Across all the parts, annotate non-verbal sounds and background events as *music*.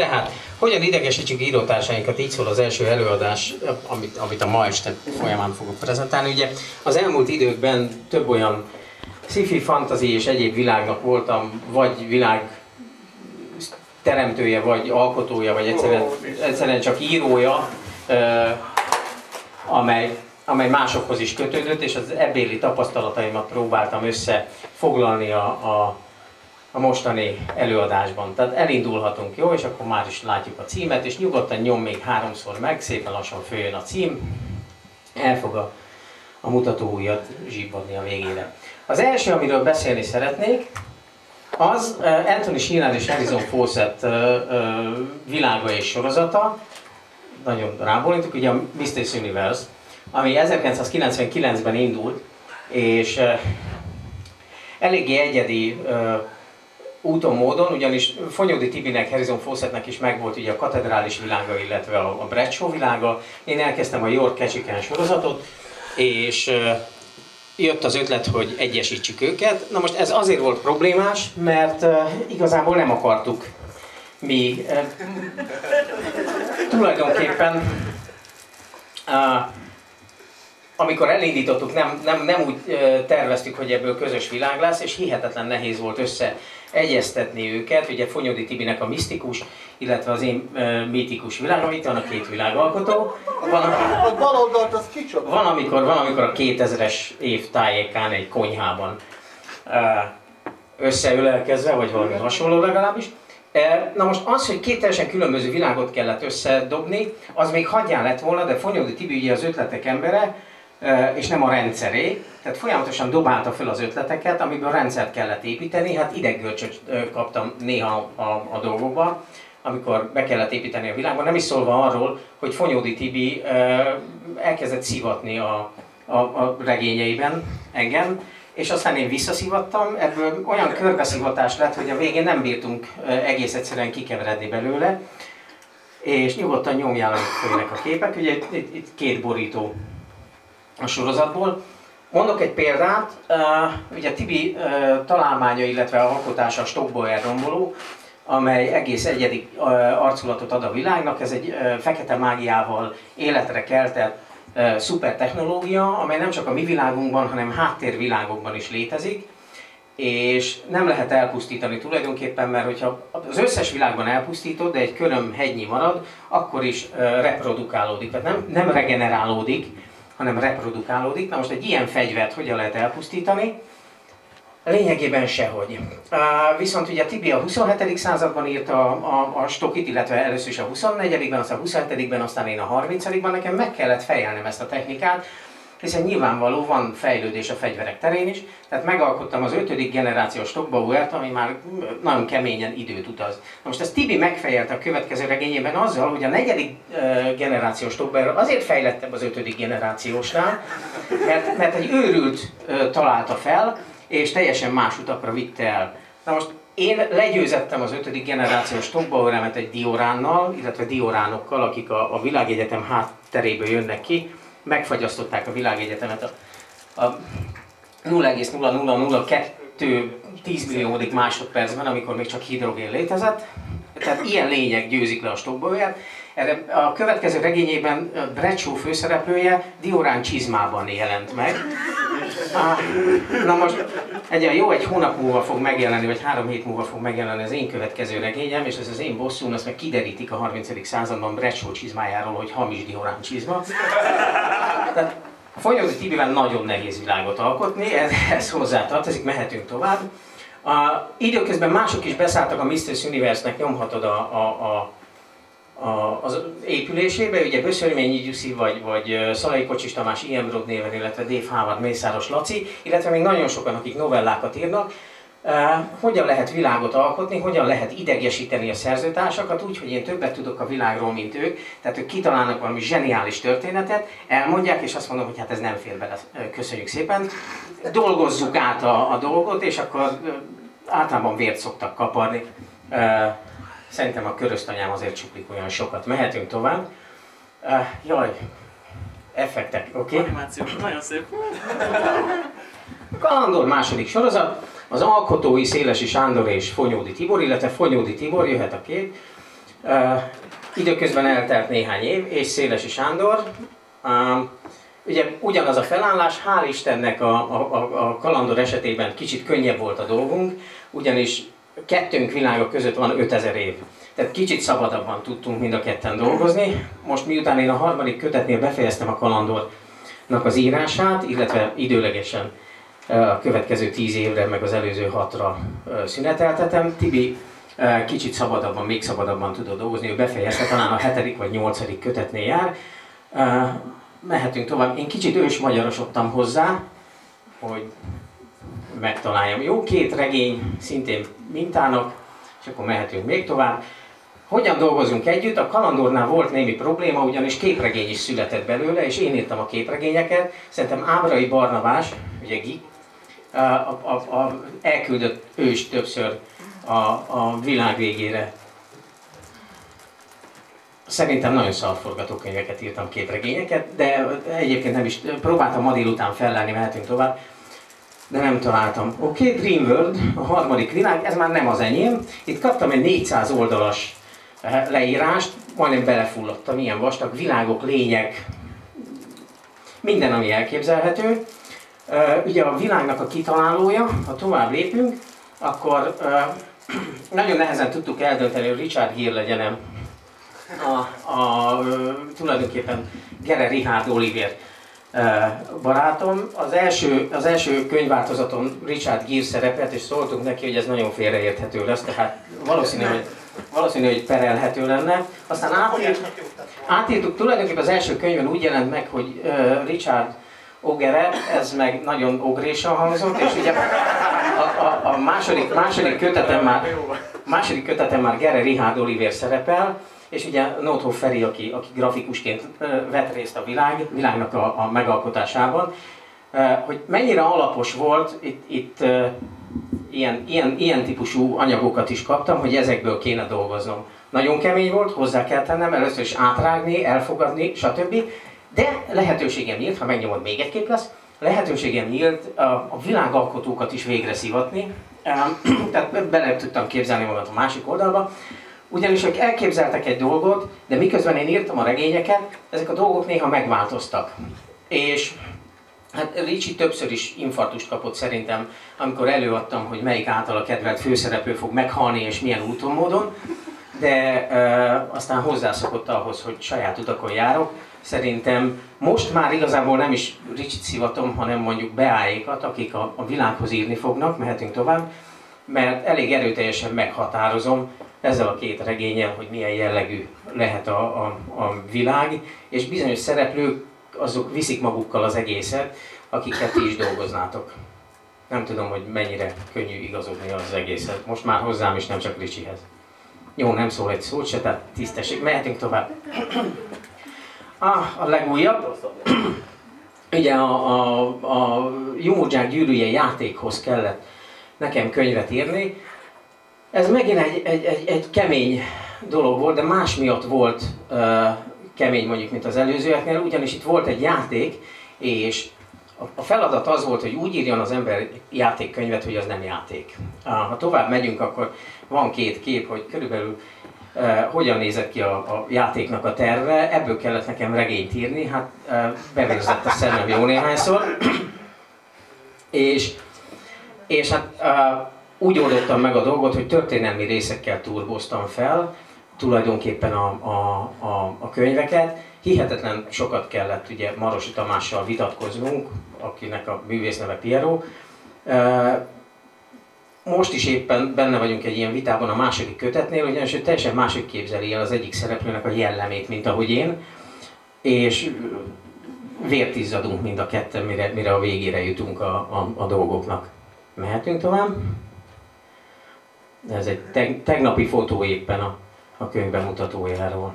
Tehát, hogyan idegesítsük írótársainkat, így szól az első előadás, amit, amit a ma este folyamán fogok prezentálni. Ugye az elmúlt időkben több olyan sci-fi, fantasy és egyéb világnak voltam, vagy világ teremtője, vagy alkotója, vagy egyszerűen, egyszerűen csak írója, amely, amely másokhoz is kötődött, és az ebbéli tapasztalataimat próbáltam összefoglalni a, a, a mostani előadásban. Tehát elindulhatunk, jó? És akkor már is látjuk a címet, és nyugodtan nyom még háromszor meg, szépen lassan följön a cím, el fog a, a mutatóujjat zsibbadni a végére. Az első, amiről beszélni szeretnék, az uh, Anthony Sheeran és Harrison Fawcett uh, uh, világa és sorozata, nagyon rábólintok, ugye a Mystery Universe, ami 1999-ben indult, és eléggé egyedi úton, módon, ugyanis Fonyódi Tibinek, Harrison Fawcettnek is megvolt ugye a katedrális világa, illetve a, a Bradshaw világa. Én elkezdtem a York Ketchikan sorozatot, és jött az ötlet, hogy egyesítsük őket. Na most ez azért volt problémás, mert igazából nem akartuk mi tulajdonképpen amikor elindítottuk, nem, nem, nem úgy terveztük, hogy ebből közös világ lesz, és hihetetlen nehéz volt össze egyeztetni őket, ugye Fonyodi Tibinek a misztikus, illetve az én uh, mítikus világ, itt van a két világalkotó. Van, a bal oldalt az kicsoda? Van amikor, van, amikor a 2000-es év tájékán egy konyhában összeülelkezve, vagy valami hasonló legalábbis. Na most az, hogy két teljesen különböző világot kellett összedobni, az még hagyján lett volna, de Fonyodi Tibi ugye az ötletek embere, és nem a rendszeré. Tehát folyamatosan dobálta fel az ötleteket, amiből rendszert kellett építeni. Hát ideggölcsöt kaptam néha a, a dolgokban, amikor be kellett építeni a világban. Nem is szólva arról, hogy Fonyódi Tibi elkezdett szivatni a, a, a regényeiben engem, és aztán én visszaszivattam, ebből olyan körbeszivatás lett, hogy a végén nem bírtunk egész egyszerűen kikeveredni belőle, és nyugodtan nyomjál, a képek. Ugye itt, itt két borító a sorozatból. Mondok egy példát, ugye Tibi találmánya, illetve alkotása a Stockboyer romboló, amely egész egyedi arculatot ad a világnak. Ez egy fekete mágiával életre keltett szuper technológia, amely nem csak a mi világunkban, hanem háttérvilágokban is létezik és nem lehet elpusztítani tulajdonképpen, mert hogyha az összes világban elpusztítod, de egy köröm hegynyi marad, akkor is reprodukálódik, tehát nem, nem regenerálódik, hanem reprodukálódik. Na most egy ilyen fegyvert hogyan lehet elpusztítani? Lényegében sehogy. Viszont ugye Tibi a 27. században írta a, a, a stokit, illetve először is a 24-ben, aztán a 27-ben, aztán én a 30-ban. Nekem meg kellett fejelnem ezt a technikát, hiszen nyilvánvaló van fejlődés a fegyverek terén is, tehát megalkottam az ötödik generációs Stockbauert, ami már nagyon keményen időt utaz. Na most ezt Tibi megfejelte a következő regényében azzal, hogy a negyedik generációs Stockbauer azért fejlettebb az ötödik generációsnál, mert, mert egy őrült találta fel, és teljesen más utakra vitte el. Na most én legyőzettem az ötödik generációs Stockbaueremet egy dioránnal, illetve dioránokkal, akik a, a világegyetem hátteréből jönnek ki, megfagyasztották a világegyetemet a, a 0,0002 10 milliódik másodpercben, amikor még csak hidrogén létezett. Tehát ilyen lények győzik le a Stockbauer. Erre a következő regényében Bradshaw főszereplője Diorán csizmában jelent meg. Na most egy jó egy hónap múlva fog megjelenni, vagy három hét múlva fog megjelenni az én következő regényem, és ez az én bosszún, azt meg kiderítik a 30. században Bradshaw csizmájáról, hogy hamis Diorán csizma. Tehát a Fonyódi Tibivel nagyon nehéz világot alkotni, ez, ez hozzátartozik, mehetünk tovább. A, időközben mások is beszálltak a Mr. Universe-nek, nyomhatod a, a, a a, az épülésébe, ugye Böszörményi Gyuszi, vagy, vagy Szalai Kocsis Tamás, Ian Brod néven, illetve Dave Howard, Mészáros Laci, illetve még nagyon sokan, akik novellákat írnak, hogyan lehet világot alkotni, hogyan lehet idegesíteni a szerzőtársakat úgy, hogy én többet tudok a világról, mint ők. Tehát ők kitalálnak valami zseniális történetet, elmondják, és azt mondom, hogy hát ez nem fér bele, köszönjük szépen. Dolgozzuk át a, a dolgot, és akkor általában vért szoktak kaparni. Uh, Szerintem a körösztanyám azért csuklik olyan sokat. Mehetünk tovább. Uh, jaj, effektek, oké? Okay? Animáció, nagyon szép. Kalandor második sorozat. Az alkotói Szélesi Sándor és Fonyódi Tibor, illetve Fonyódi Tibor, jöhet a kép. Időközben eltelt néhány év, és Szélesi Sándor, ugye ugyanaz a felállás, hál' Istennek a, a, a kalandor esetében kicsit könnyebb volt a dolgunk, ugyanis kettőnk világok között van 5000 év. Tehát kicsit szabadabban tudtunk mind a ketten dolgozni. Most miután én a harmadik kötetnél befejeztem a kalandornak az írását, illetve időlegesen a következő tíz évre, meg az előző hatra szüneteltetem, Tibi kicsit szabadabban, még szabadabban tudod dolgozni, ő befejezte, talán a hetedik vagy nyolcadik kötetnél jár. Mehetünk tovább. Én kicsit ős magyarosodtam hozzá, hogy megtaláljam. Jó, két regény szintén mintának, és akkor mehetünk még tovább. Hogyan dolgozunk együtt? A kalandornál volt némi probléma, ugyanis képregény is született belőle, és én írtam a képregényeket. Szerintem Ábrai Barnabás, ugye Gi, a, a, a, elküldött ő is többször a, a világ végére. Szerintem nagyon szar írtam, képregényeket, de egyébként nem is, próbáltam ma délután fellelni, mehetünk tovább, de nem találtam. Oké, okay, Dream World, a harmadik világ, ez már nem az enyém. Itt kaptam egy 400 oldalas eh, leírást, majdnem belefulladtam, ilyen vastag, világok, lények, minden, ami elképzelhető. Eh, ugye a világnak a kitalálója, ha tovább lépünk, akkor eh, *clears throat* nagyon nehezen tudtuk eldönteni, hogy Richard Gere legyen a, a, tulajdonképpen Gere Richard Oliver barátom. Az első, az első könyvváltozaton Richard Gere szerepelt, és szóltunk neki, hogy ez nagyon félreérthető lesz, tehát valószínű, hogy, valószínű, hogy perelhető lenne. Aztán átírtuk, átírtuk, tulajdonképpen az első könyvben úgy jelent meg, hogy Richard Ogere, ez meg nagyon ogrésan hangzott, és ugye a, a, a második, második kötetem már, második kötetem már Gere Richard Oliver szerepel, és ugye Noto Feri, aki, aki grafikusként vett részt a világ, világnak a, a megalkotásában, hogy mennyire alapos volt, itt, itt ilyen, ilyen, ilyen típusú anyagokat is kaptam, hogy ezekből kéne dolgoznom. Nagyon kemény volt, hozzá kell tennem, először is átrágni, elfogadni, stb. De lehetőségem nyílt, ha megnyomod még egy kép lesz, lehetőségem nyílt a világalkotókat is végre szivatni, *clears throat* tehát bele tudtam képzelni magam a másik oldalba, ugyanis ők elképzeltek egy dolgot, de miközben én írtam a regényeket, ezek a dolgok néha megváltoztak. És hát Ricsi többször is infartust kapott szerintem, amikor előadtam, hogy melyik által a kedvelt főszereplő fog meghalni és milyen úton módon, de e, aztán hozzászokott ahhoz, hogy saját utakon járok. Szerintem most már igazából nem is Ricsit szivatom, hanem mondjuk beállékat, akik a, a világhoz írni fognak, mehetünk tovább, mert elég erőteljesen meghatározom, ezzel a két regényel, hogy milyen jellegű lehet a, a, a világ, és bizonyos szereplők azok viszik magukkal az egészet, akiket ti is dolgoznátok. Nem tudom, hogy mennyire könnyű igazodni az egészet. Most már hozzám is, nem csak Ricsihez. Jó, nem szól egy szót se, tehát tisztesség. Mehetünk tovább. *clears throat* Ah, a legújabb. *clears throat* Ugye a, a, a Józsák gyűrűje játékhoz kellett nekem könyvet írni, ez megint egy, egy, egy, egy kemény dolog volt, de más miatt volt uh, kemény mondjuk, mint az előzőeknél, ugyanis itt volt egy játék, és a feladat az volt, hogy úgy írjon az ember játékkönyvet, hogy az nem játék. Ha tovább megyünk, akkor van két kép, hogy körülbelül uh, hogyan nézett ki a, a játéknak a terve. Ebből kellett nekem regényt írni, hát uh, bevérzett a szemem jó néhányszor. *clears throat* és, és hát uh, úgy oldottam meg a dolgot, hogy történelmi részekkel turboztam fel, tulajdonképpen a, a, a, a könyveket. Hihetetlen sokat kellett ugye Marosi Tamással vitatkoznunk, akinek a művész neve Piero. Most is éppen benne vagyunk egy ilyen vitában a második kötetnél, ugyanis ő teljesen másik képzeli el az egyik szereplőnek a jellemét, mint ahogy én, és vért izzadunk mind a ketten, mire, mire a végére jutunk a, a, a dolgoknak. Mehetünk tovább? Ez egy teg, tegnapi fotó éppen a, a könyv bemutatójáról.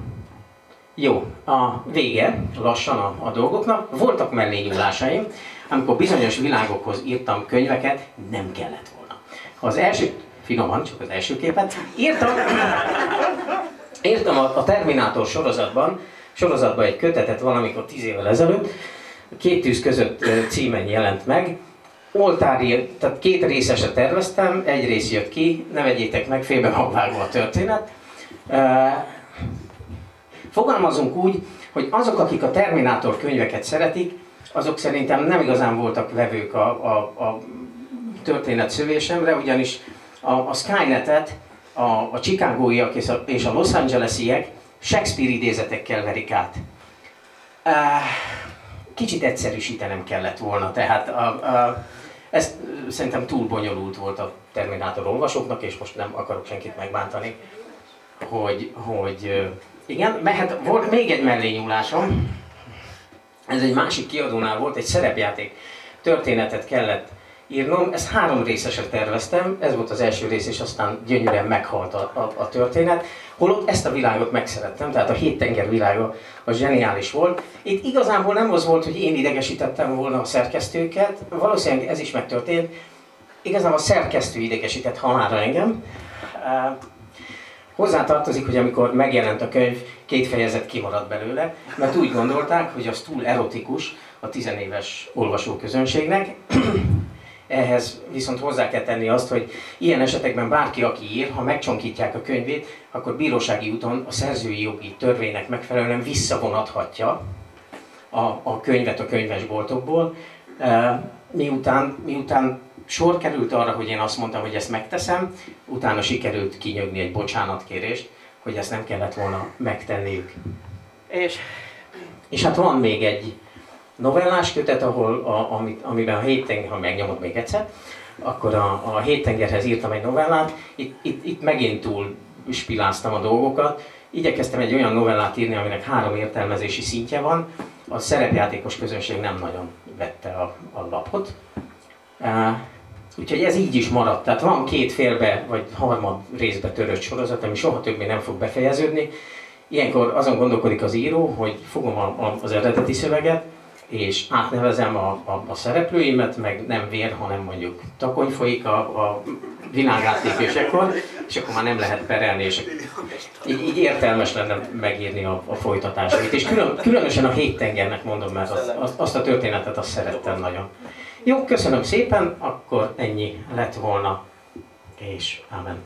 Jó, a vége lassan a, a dolgoknak. Voltak mellényúlásaim, amikor bizonyos világokhoz írtam könyveket, nem kellett volna. Az első, finoman, csak az első képet, írtam, írtam a, a Terminátor sorozatban, sorozatban egy kötetet valamikor tíz évvel ezelőtt, két tűz között címen jelent meg, oltári, tehát két részeset terveztem, egy rész jött ki, ne vegyétek meg, félbe van vágva a történet. Fogalmazunk úgy, hogy azok, akik a Terminátor könyveket szeretik, azok szerintem nem igazán voltak vevők a, a, a történet szövésemre, ugyanis a, a Skynetet a, a Chicagóiak és a, és a Los Angelesiek Shakespeare idézetekkel verik át. Kicsit egyszerűsítenem kellett volna, tehát a, a, ez szerintem túl bonyolult volt a Terminátor olvasóknak, és most nem akarok senkit megbántani, hogy, hogy igen, mehet, volt még egy mellényúlásom, ez egy másik kiadónál volt, egy szerepjáték történetet kellett írnom. Ezt három részesre terveztem, ez volt az első rész, és aztán gyönyörűen meghalt a, a, a történet. Holott ezt a világot megszerettem, tehát a hét tenger világa az zseniális volt. Itt igazából nem az volt, hogy én idegesítettem volna a szerkesztőket, valószínűleg ez is megtörtént. Igazából a szerkesztő idegesített halára engem. Hozzá tartozik, hogy amikor megjelent a könyv, két fejezet kimaradt belőle, mert úgy gondolták, hogy az túl erotikus a tizenéves olvasóközönségnek. Ehhez viszont hozzá kell tenni azt, hogy ilyen esetekben bárki, aki ír, ha megcsonkítják a könyvét, akkor bírósági úton a szerzői jogi törvénynek megfelelően visszavonathatja a, a könyvet a könyvesboltokból, miután, miután sor került arra, hogy én azt mondtam, hogy ezt megteszem, utána sikerült kinyögni egy bocsánatkérést, hogy ezt nem kellett volna megtenniük. És, és hát van még egy novellás kötet, ahol, a, amit, amiben a héttenger, ha megnyomod még egyszer, akkor a, a héttengerhez írtam egy novellát, itt, itt, itt megint túl spiláztam a dolgokat, igyekeztem egy olyan novellát írni, aminek három értelmezési szintje van, a szerepjátékos közönség nem nagyon vette a, a lapot. Uh, úgyhogy ez így is maradt. Tehát van két félbe vagy harmad részbe törött sorozat, ami soha többé nem fog befejeződni. Ilyenkor azon gondolkodik az író, hogy fogom a, a, az eredeti szöveget, és átnevezem a, a, a szereplőimet, meg nem vér, hanem mondjuk takony folyik a, a világátlépésekor, és akkor már nem lehet perelni, és így, így értelmes lenne megírni a, a folytatásait. És külön, különösen a héttengernek mondom, mert azt, azt, azt a történetet azt szerettem nagyon. Jó, köszönöm szépen, akkor ennyi lett volna, és amen.